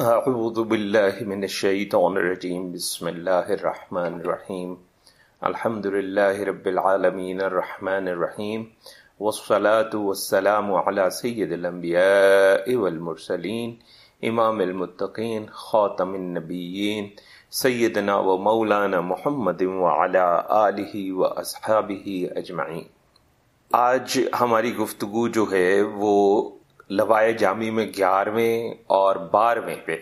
اعوذ باللہ من الشیطان الرجیم بسم اللہ الرحمن الرحیم الحمد للہ رب العالمین الرحمن الرحیم والصلاة والسلام على سید الانبیاء والمرسلین امام المتقین خاتم النبیین سیدنا و مولانا محمد وعلى آلہ و اصحابہ اجمعین آج ہماری گفتگو جو ہے وہ لوائے جامی میں گیارہویں اور بارہویں پہ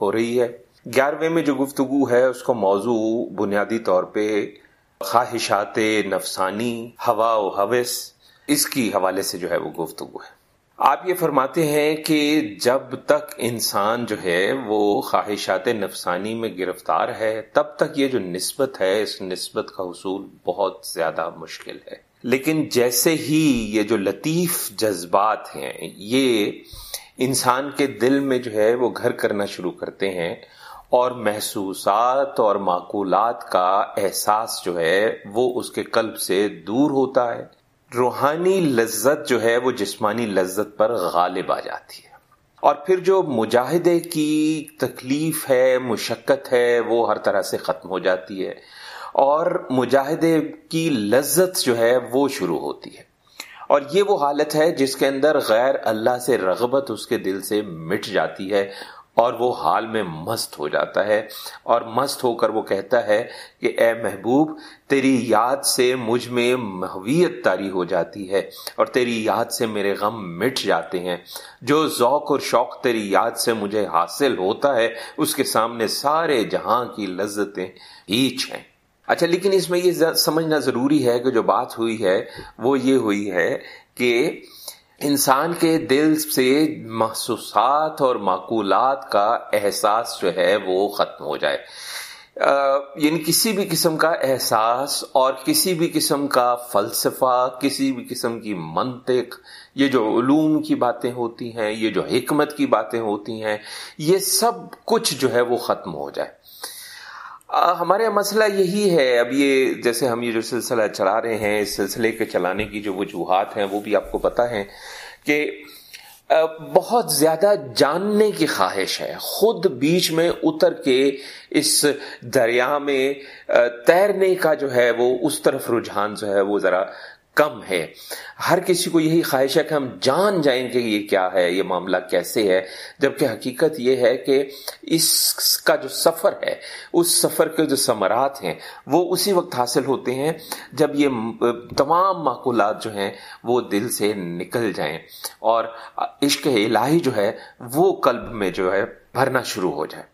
ہو رہی ہے۔ گیارہویں میں جو گفتگو ہے، اس کو موضوع بنیادی طور پہ خواہشات نفسانی، ہوا و حوث، اس کی حوالے سے جو ہے وہ گفتگو ہے۔ آپ یہ فرماتے ہیں کہ جب تک انسان جو ہے وہ خواہشات نفسانی میں گرفتار ہے، تب تک یہ جو نسبت ہے، اس نسبت کا حصول بہت زیادہ مشکل ہے۔ لیکن جیسے ہی یہ جو لطیف جذبات ہیں، یہ انسان کے دل میں جو ہے وہ گھر کرنا شروع کرتے ہیں اور محسوسات اور معقولات کا احساس جو ہے وہ اس کے قلب سے دور ہوتا ہے۔ روحانی لذت جو ہے وہ جسمانی لذت پر غالب آ جاتی ہے۔ اور پھر جو مجاہدے کی تکلیف ہے، مشقت ہے، وہ ہر طرح سے ختم ہو جاتی ہے۔ اور مجاہدے کی لذت جو ہے وہ شروع ہوتی ہے۔ اور یہ وہ حالت ہے جس کے اندر غیر اللہ سے رغبت اس کے دل سے مٹ جاتی ہے اور وہ حال میں مست ہو جاتا ہے۔ اور مست ہو کر وہ کہتا ہے کہ اے محبوب، تیری یاد سے مجھ میں محویت تاری ہو جاتی ہے اور تیری یاد سے میرے غم مٹ جاتے ہیں۔ جو ذوق اور شوق تیری یاد سے مجھے حاصل ہوتا ہے، اس کے سامنے سارے جہاں کی لذتیں ہیچ ہیں۔ اچھا لیکن اس میں یہ سمجھنا ضروری ہے کہ جو بات ہوئی ہے، وہ یہ ہوئی ہے کہ انسان کے دل سے محسوسات اور معقولات کا احساس جو ہے، وہ ختم ہو جائے۔ یعنی کسی بھی قسم کا احساس اور کسی بھی قسم کا فلسفہ، کسی بھی قسم کی منطق، یہ جو علوم کی باتیں ہوتی ہیں، یہ جو حکمت کی باتیں ہوتی ہیں، یہ سب کچھ جو ہے، وہ ختم ہو جائے۔ ہمارے مسئلہ یہی ہے۔ اب یہ جیسے ہم یہ جو سلسلہ چلا رہے ہیں، اس سلسلے کے چلانے کی جو وجوہات ہیں، وہ بھی آپ کو پتا ہے کہ بہت زیادہ جاننے کی خواہش ہے۔ خود بیچ میں اتر کے اس دریا میں تیرنے کا جو ہے، وہ اس طرف رجحان جو ہے، وہ ذرا کم ہے۔ ہر کسی کو یہی خواہش ہے کہ ہم جان جائیں کہ یہ کیا ہے، یہ معاملہ کیسے ہے۔ جبکہ حقیقت یہ ہے کہ اس کا جو سفر ہے، اس سفر کے جو ثمرات ہیں، وہ اسی وقت حاصل ہوتے ہیں جب یہ تمام معقولات جو ہیں، وہ دل سے نکل جائیں۔ اور عشق الہی جو ہے، وہ قلب میں جو ہے، بھرنا شروع ہو جائے۔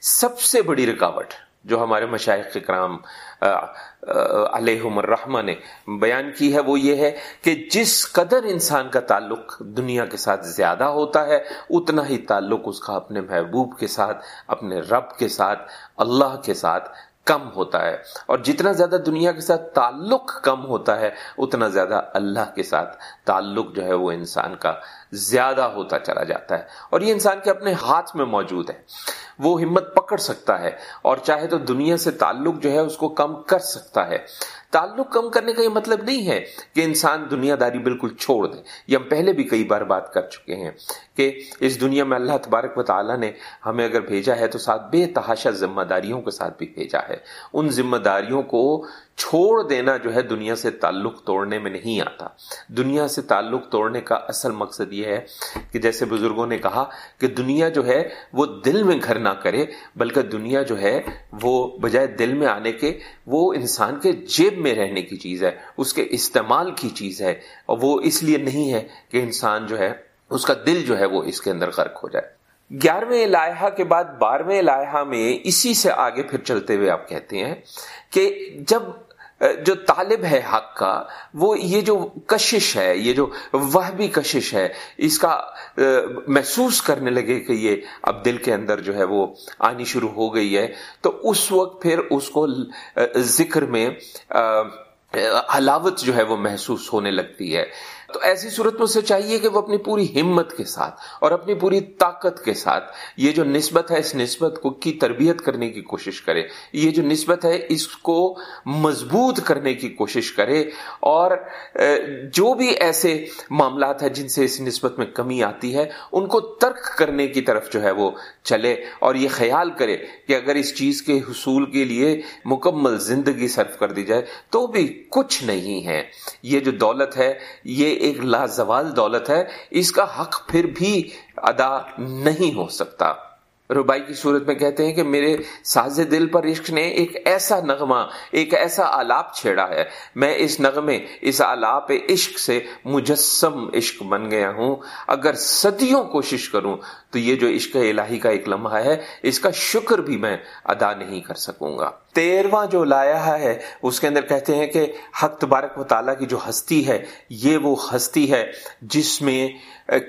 سب سے بڑی رکاوٹ جو ہمارے مشائق کرام علیہ الرحمہ نے بیان کی ہے، وہ یہ ہے کہ جس قدر انسان کا تعلق دنیا کے ساتھ زیادہ ہوتا ہے، اتنا ہی تعلق اس کا اپنے محبوب کے ساتھ، اپنے رب کے ساتھ، اللہ کے ساتھ کم ہوتا ہے اور جتنا زیادہ دنیا کے ساتھ تعلق کم ہوتا ہے، اتنا زیادہ اللہ کے ساتھ تعلق جو ہے وہ انسان کا زیادہ ہوتا چلا جاتا ہے۔ اور یہ انسان کے اپنے ہاتھ میں موجود ہے۔ وہ ہمت پکڑ سکتا ہے اور چاہے تو دنیا سے تعلق جو ہے اس کو کم کر سکتا ہے۔ تعلق کم کرنے کا یہ مطلب نہیں ہے کہ انسان دنیا داری بالکل چھوڑ دے۔ یہ ہم پہلے بھی کئی بار بات کر چکے ہیں کہ اس دنیا میں اللہ تبارک و تعالیٰ نے ہمیں اگر بھیجا ہے تو ساتھ بے تحاشا ذمہ داریوں کے ساتھ بھی بھیجا ہے۔ ان ذمہ داریوں کو چھوڑ دینا جو ہے دنیا سے تعلق توڑنے میں نہیں آتا۔ دنیا سے تعلق توڑنے کا اصل مقصد یہ ہے کہ جیسے بزرگوں نے کہا کہ دنیا جو ہے وہ دل میں گھر نہ کرے، بلکہ دنیا جو ہے وہ بجائے دل میں آنے کے، وہ انسان کے جیب میں رہنے کی چیز ہے، اس کے استعمال کی چیز ہے، اور وہ اس لیے نہیں ہے کہ انسان جو ہے، اس کا دل جو ہے وہ اس کے اندر غرق ہو جائے۔ گیارہویں لائحہ کے بعد بارہویں لائحہ میں اسی سے آگے پھر چلتے ہوئے آپ کہتے ہیں کہ جب، جو طالب ہے حق کا، وہ یہ جو کشش ہے، یہ جو وہ بھی کشش ہے، اس کا محسوس کرنے لگے کہ یہ اب دل کے اندر جو ہے وہ آنی شروع ہو گئی ہے، تو اس وقت پھر اس کو ذکر میں حلاوت جو ہے وہ محسوس ہونے لگتی ہے۔ تو ایسی صورت میں اسے چاہیے کہ وہ اپنی پوری ہمت کے ساتھ اور اپنی پوری طاقت کے ساتھ یہ جو نسبت ہے اس نسبت کو کی تربیت کرنے کی کوشش کرے، یہ جو نسبت ہے اس کو مضبوط کرنے کی کوشش کرے اور جو بھی ایسے معاملات ہیں جن سے اس نسبت میں کمی آتی ہے، ان کو ترک کرنے کی طرف جو ہے وہ چلے اور یہ خیال کرے کہ اگر اس چیز کے حصول کے لیے مکمل زندگی صرف کر دی جائے تو بھی کچھ نہیں ہے۔ یہ جو دولت ہے، یہ ایک لازوال دولت ہے، اس کا حق پھر بھی ادا نہیں ہو سکتا۔ ربائی کی صورت میں کہتے ہیں کہ میرے ساز دل پر عشق نے ایک ایسا نغمہ، ایک ایسا آلاپ چھیڑا ہے۔ میں اس نغمے، اس آلاپ عشق سے مجسم عشق بن گیا ہوں۔ اگر صدیوں کوشش کروں تو یہ جو عشق الہی کا ایک لمحہ ہے، اس کا شکر بھی میں ادا نہیں کر سکوں گا۔ تیرواں جو لایا ہے، اس کے اندر کہتے ہیں کہ حق تبارک و تعالیٰ کی جو ہستی ہے، یہ وہ ہستی ہے جس میں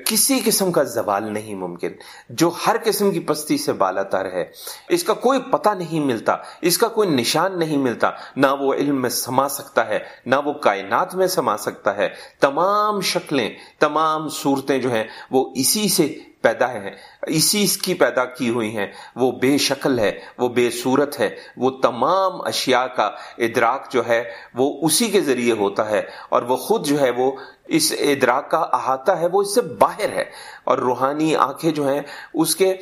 کسی قسم کا زوال نہیں ممکن، جو ہر قسم کی پستی سے بالا تر ہے۔ اس کا کوئی پتہ نہیں ملتا، اس کا کوئی نشان نہیں ملتا، نہ وہ علم میں سما سکتا ہے، نہ وہ کائنات میں سما سکتا ہے۔ تمام شکلیں، تمام صورتیں جو ہیں، وہ اسی سے پیدا ہے۔ اسی اس کی پیدا کی ہوئی ہیں۔ وہ بے شکل ہے، وہ بے صورت ہے۔ وہ تمام اشیاء کا ادراک جو ہے، وہ اسی کے ذریعے ہوتا ہے اور وہ خود جو ہے وہ اس ادراک کا احاطہ ہے، وہ اس سے باہر ہے۔ اور روحانی آنکھیں جو ہیں، اس کے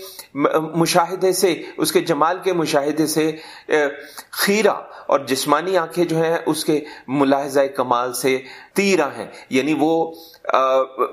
مشاہدے سے، اس کے جمال کے مشاہدے سے خیرہ اور جسمانی آنکھیں جو ہیں، اس کے ملاحظہ کمال سے تیرہ ہیں۔ یعنی وہ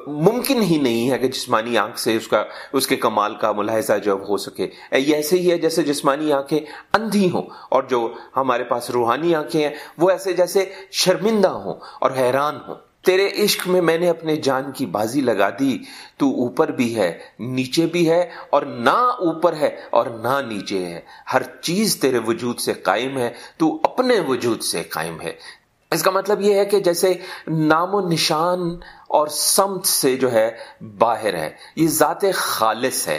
ممکن ہی نہیں ہے کہ جسمانی آنکھ سے اس کا، اس کے کمال کا ملاحظہ جب ہو سکے۔ ایسے ہی ہے جیسے جسمانی آنکھیں اندھی ہوں اور جو ہمارے پاس روحانی آنکھیں ہیں، وہ ایسے جیسے شرمندہ ہوں اور حیران ہوں۔ تیرے عشق میں میں نے اپنے جان کی بازی لگا دی، تو اوپر بھی ہے، نیچے بھی ہے، اور نہ اوپر ہے اور نہ نیچے ہے۔ ہر چیز تیرے وجود سے قائم ہے، تو اپنے وجود سے قائم ہے۔ اس کا مطلب یہ ہے کہ جیسے نام و نشان اور سمت سے جو ہے باہر ہے، یہ ذات خالص ہے۔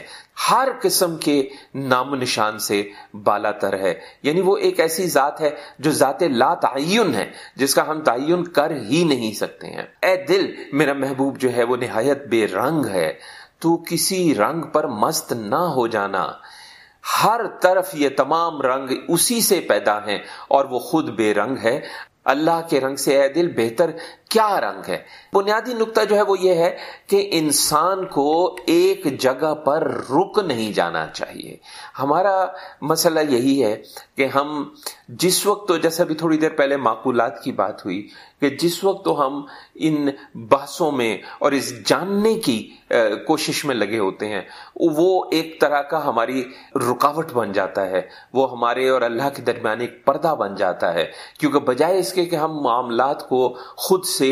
ہر قسم کے نام و نشان سے بالا تر ہے۔ یعنی وہ ایک ایسی ذات ہے جو ذات لا تعین ہے، جس کا ہم تعین کر ہی نہیں سکتے ہیں۔ اے دل، میرا محبوب جو ہے وہ نہایت بے رنگ ہے۔ تو کسی رنگ پر مست نہ ہو جانا۔ ہر طرف یہ تمام رنگ اسی سے پیدا ہیں اور وہ خود بے رنگ ہے۔ اللہ کے رنگ سے اے دل بہتر کیا رنگ ہے؟ بنیادی نقطہ جو ہے وہ یہ ہے کہ انسان کو ایک جگہ پر رک نہیں جانا چاہیے۔ ہمارا مسئلہ یہی ہے کہ ہم جس وقت تو جیسا بھی تھوڑی دیر پہلے معقولات کی بات ہوئی کہ جس وقت تو ہم ان بحثوں میں اور اس جاننے کی کوشش میں لگے ہوتے ہیں، وہ ایک طرح کا ہماری رکاوٹ بن جاتا ہے، وہ ہمارے اور اللہ کے درمیان ایک پردہ بن جاتا ہے، کیونکہ بجائے اس کے کہ ہم معاملات کو خود سے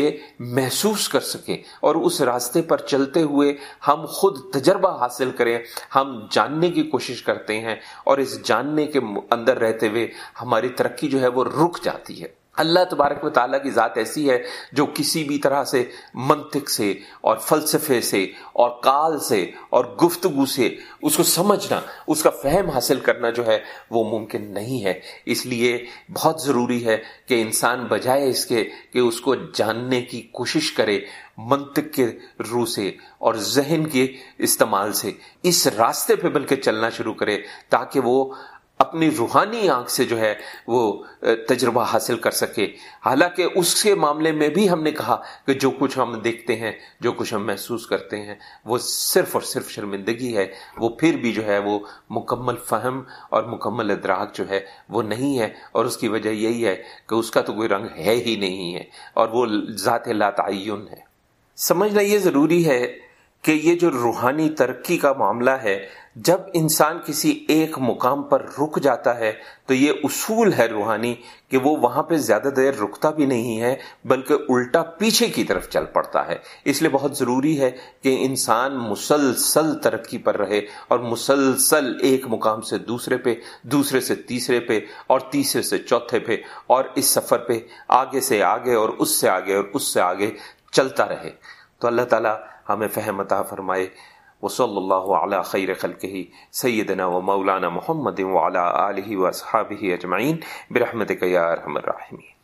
محسوس کر سکیں اور اس راستے پر چلتے ہوئے ہم خود تجربہ حاصل کریں، ہم جاننے کی کوشش کرتے ہیں اور اس جاننے کے اندر رہتے ہوئے ہماری ترقی جو ہے وہ رک جاتی ہے۔ اللہ تبارک و تعالیٰ کی ذات ایسی ہے جو کسی بھی طرح سے منطق سے اور فلسفے سے اور کال سے اور گفتگو سے اس کو سمجھنا، اس کا فہم حاصل کرنا جو ہے وہ ممکن نہیں ہے۔ اس لیے بہت ضروری ہے کہ انسان بجائے اس کے کہ اس کو جاننے کی کوشش کرے منطق کے روح سے اور ذہن کے استعمال سے۔ اس راستے پہ بلکہ چلنا شروع کرے تاکہ وہ اپنی روحانی آنکھ سے جو ہے وہ تجربہ حاصل کر سکے۔ حالانکہ اس کے معاملے میں بھی ہم نے کہا کہ جو کچھ ہم دیکھتے ہیں، جو کچھ ہم محسوس کرتے ہیں، وہ صرف اور صرف شرمندگی ہے۔ وہ پھر بھی جو ہے وہ مکمل فہم اور مکمل ادراک جو ہے وہ نہیں ہے۔ اور اس کی وجہ یہی ہے کہ اس کا تو کوئی رنگ ہے ہی نہیں ہے اور وہ ذات لا تعین ہے۔ سمجھنا یہ ضروری ہے کہ یہ جو روحانی ترقی کا معاملہ ہے، جب انسان کسی ایک مقام پر رک جاتا ہے، تو یہ اصول ہے روحانی کہ وہ وہاں پہ زیادہ دیر رکتا بھی نہیں ہے، بلکہ الٹا پیچھے کی طرف چل پڑتا ہے۔ اس لیے بہت ضروری ہے کہ انسان مسلسل ترقی پر رہے اور مسلسل ایک مقام سے دوسرے پہ، دوسرے سے تیسرے پہ اور تیسرے سے چوتھے پہ اور اس سفر پہ آگے سے آگے اور اس سے آگے اور اس سے آگے چلتا رہے۔ تو اللہ تعالیٰ ہمیں فہم عطا فرمائے۔ وصلی اللہ علی خیر خلقہ، سیدنا و مولانا محمد وعلی آلہ و اصحابہ اجمعین، برحمتک یا ارحم الراحمین۔